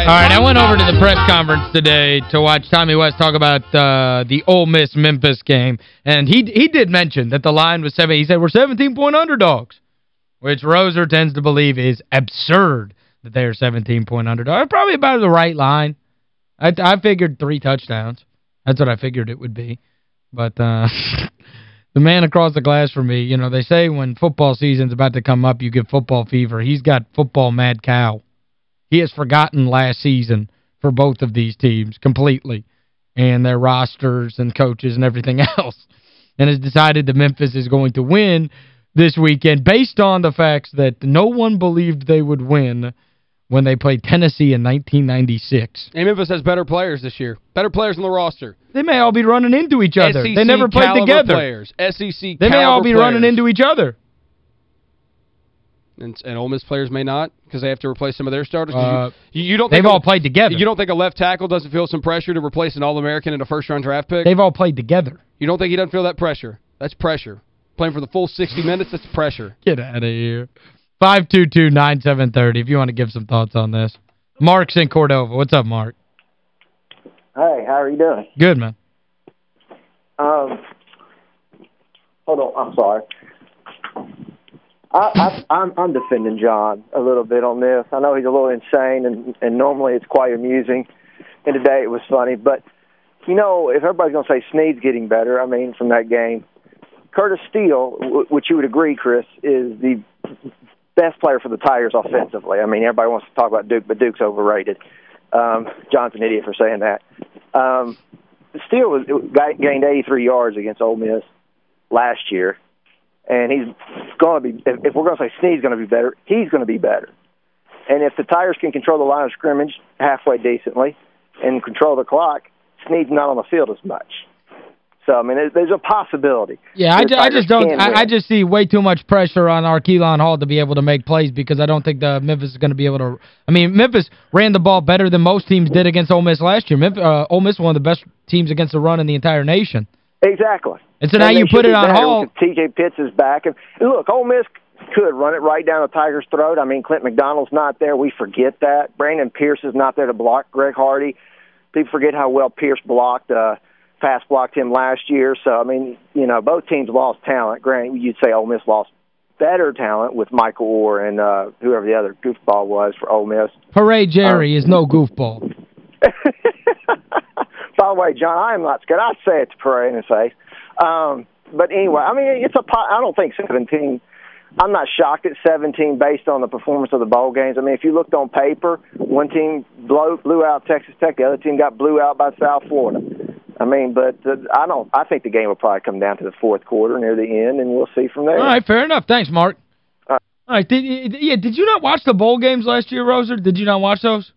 All right, I went over to the press conference today to watch Tommy West talk about uh, the Ole Miss-Memphis game, and he he did mention that the line was 7. He said, we're 17-point underdogs, which Roser tends to believe is absurd that they are 17-point underdogs. Probably about the right line. I, I figured three touchdowns. That's what I figured it would be. But uh, the man across the glass from me, you know, they say when football season's about to come up, you get football fever. He's got football mad cow. He has forgotten last season for both of these teams completely and their rosters and coaches and everything else and has decided that Memphis is going to win this weekend based on the facts that no one believed they would win when they played Tennessee in 1996. And Memphis has better players this year. Better players on the roster. They may all be running into each other. SEC they never played together. players. SEC They may all be caliber running into each other. And, and Ole Miss players may not because they have to replace some of their starters. Uh, you, you don't They've think a- all played together. You don't think a left tackle doesn't feel some pressure to replace an All-American and a first-round draft pick? They've all played together. You don't think he doesn't feel that pressure? That's pressure. Playing for the full 60 minutes, that's pressure. Get out of here. 522-9730 if you want to give some thoughts on this. Mark's in Cordova. What's up, Mark? Hey, how are you doing? Good, man. Um, hold on, I'm sorry. I, I, I'm, I'm defending John a little bit on this. I know he's a little insane, and, and normally it's quite amusing, and today it was funny. But you know, if everybody's going to say Snead's getting better, I mean, from that game, Curtis Steele, w- which you would agree, Chris, is the best player for the Tigers offensively. I mean, everybody wants to talk about Duke, but Duke's overrated. Um, John's an idiot for saying that. Um, Steele was gained 83 yards against Ole Miss last year, and he's going to be. If, if we're going to say Snead's going to be better, he's going to be better. And if the Tigers can control the line of scrimmage halfway decently and control the clock, Snead's not on the field as much. So I mean, there's, there's a possibility. Yeah, I, I just don't I, I just see way too much pressure on Arkelon Hall to be able to make plays because I don't think the Memphis is going to be able to I mean, Memphis ran the ball better than most teams did against Ole Miss last year. Memphis, uh, Ole Miss one of the best teams against the run in the entire nation. Exactly. And so now And you put it on because T.J. Pitts is back. And and look, Ole Miss could run it right down the Tigers' throat. I mean, Clint McDonald's not there. We forget that. Brandon Pierce is not there to block Greg Hardy. People forget how well Pierce blocked, uh, fast blocked him last year. So, I mean, you know, both teams lost talent. Granted, you'd say Ole Miss lost better talent with Michael Oher and uh, whoever the other goofball was for Ole Miss. Peria Jerry Uh, is no goofball. By the way, John, I am not scared. I'd say it to Prairie in his face. Um, but anyway, I mean, it's a. po- I don't think 17. I'm not shocked at 17 based on the performance of the bowl games. I mean, if you looked on paper, one team blew, blew out Texas Tech, the other team got blew out by South Florida. I mean, but uh, I don't. I think the game will probably come down to the fourth quarter near the end, and we'll see from there. All right, fair enough. Thanks, Mark. All right. All right, did, yeah, did you not watch the bowl games last year, Roser? Did you not watch those?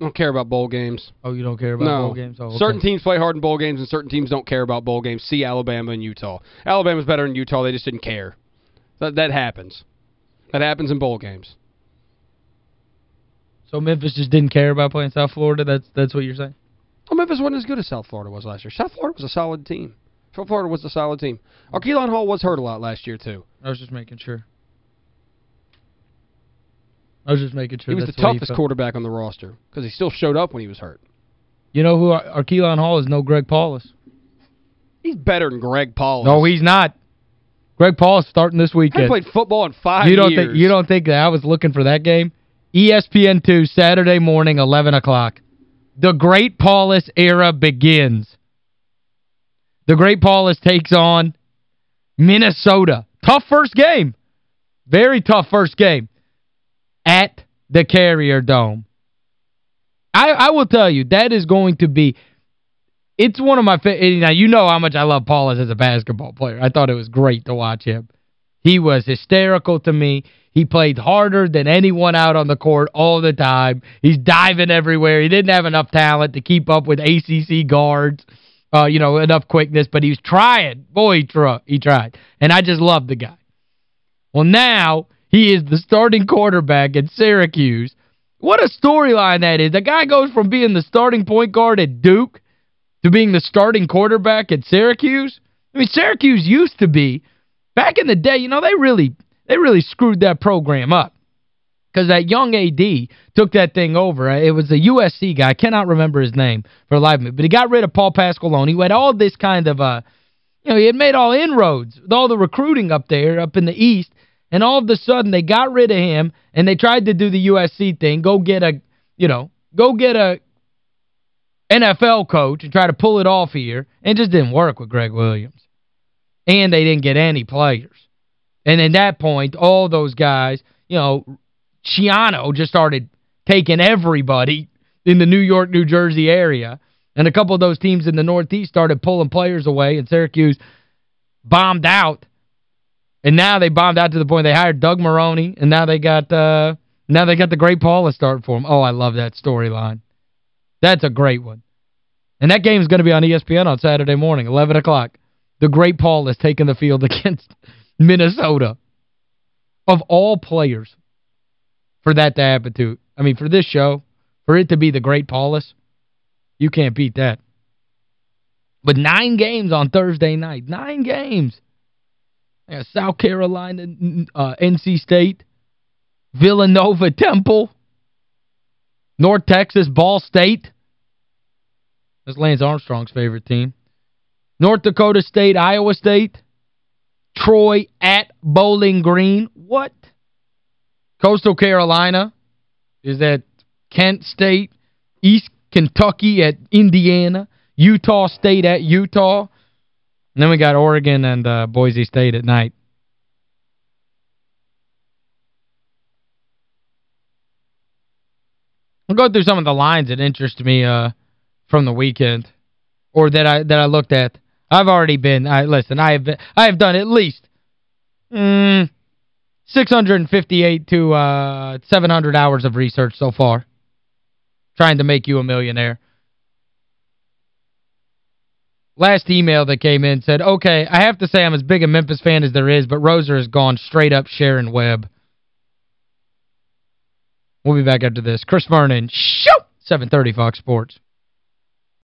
I don't care about bowl games. Oh, you don't care about no. bowl games? Oh, okay. Certain teams play hard in bowl games and certain teams don't care about bowl games. See Alabama and Utah. Alabama's better than Utah. They just didn't care. That that happens. That happens in bowl games. So Memphis just didn't care about playing South Florida? That's that's what you're saying? Well, Memphis wasn't as good as South Florida was last year. South Florida was a solid team. South Florida was a solid team. Arkelon Hall was hurt a lot last year, too. I was just making sure. I was just making sure He was the toughest quarterback on the roster because he still showed up when he was hurt. You know who Ar Arkelon Hall is? No Greg Paulus. He's better than Greg Paulus. No, he's not. Greg Paulus starting this He weekend. played football in five you don't years. think you don't think that I was looking for that game? E ESPN 2 Saturday morning 11 o'clock. The Great Paulus era begins. The Great Paulus takes on Minnesota. Tough first game. Very tough first game at the Carrier Dome. I I will tell you that is going to be it's one of my now you know how much I love Paulus as a basketball player. I thought it was great to watch him. He was hysterical to me. He played harder than anyone out on the court all the time. He's diving everywhere. He didn't have enough talent to keep up with ACC guards, uh, you know, enough quickness, but he was trying. Boy, he, try, he tried. And I just love the guy. Well, now he is the starting quarterback at Syracuse. What a storyline that is. The guy goes from being the starting point guard at Duke to being the starting quarterback at Syracuse. I mean, Syracuse used to be, back in the day, you know, they really they really screwed that program up. Because that young AD took that thing over. It was a USC guy. I cannot remember his name for life me. But he got rid of Paul Pasqualoni. He had all this kind of, uh, you know, he had made all inroads with all the recruiting up there, up in the East. And all of a sudden, they got rid of him, and they tried to do the USC thing, go get a, you know, go get a NFL coach and try to pull it off here. And just didn't work with Greg Williams. And they didn't get any players. And at that point, all those guys, you know, Schiano just started taking everybody in the New York, New Jersey area. And a couple of those teams in the Northeast started pulling players away, and Syracuse bombed out. And now they bombed out to the point they hired Doug Marrone, and now they got uh now they got the great Paulus start for them. Oh, I love that storyline. That's a great one. And that game is going to be on ESPN on Saturday morning, 11 o'clock. The great Paulus taking the field against Minnesota. Of all players for that to happen to, I mean, for this show, for it to be the great Paulus, you can't beat that. But nine games on Thursday night. Nine games. South Carolina, uh, NC State, Villanova, Temple, North Texas, Ball State. That's Lance Armstrong's favorite team. North Dakota State, Iowa State. Troy at Bowling Green. What? Coastal Carolina is at Kent State. East Kentucky at Indiana. Utah State at Utah. And then we got Oregon and uh, Boise State at night. I'll go through some of the lines that interest me uh, from the weekend or that I that I looked at. I've already been I listen, I have I have done at least mm, 658 to uh 700 hours of research so far trying to make you a millionaire. Last email that came in said, okay, I have to say I'm as big a Memphis fan as there is, but Roser has gone straight up Sharon Webb. We'll be back after this. Chris Vernon, show 730 Fox Sports.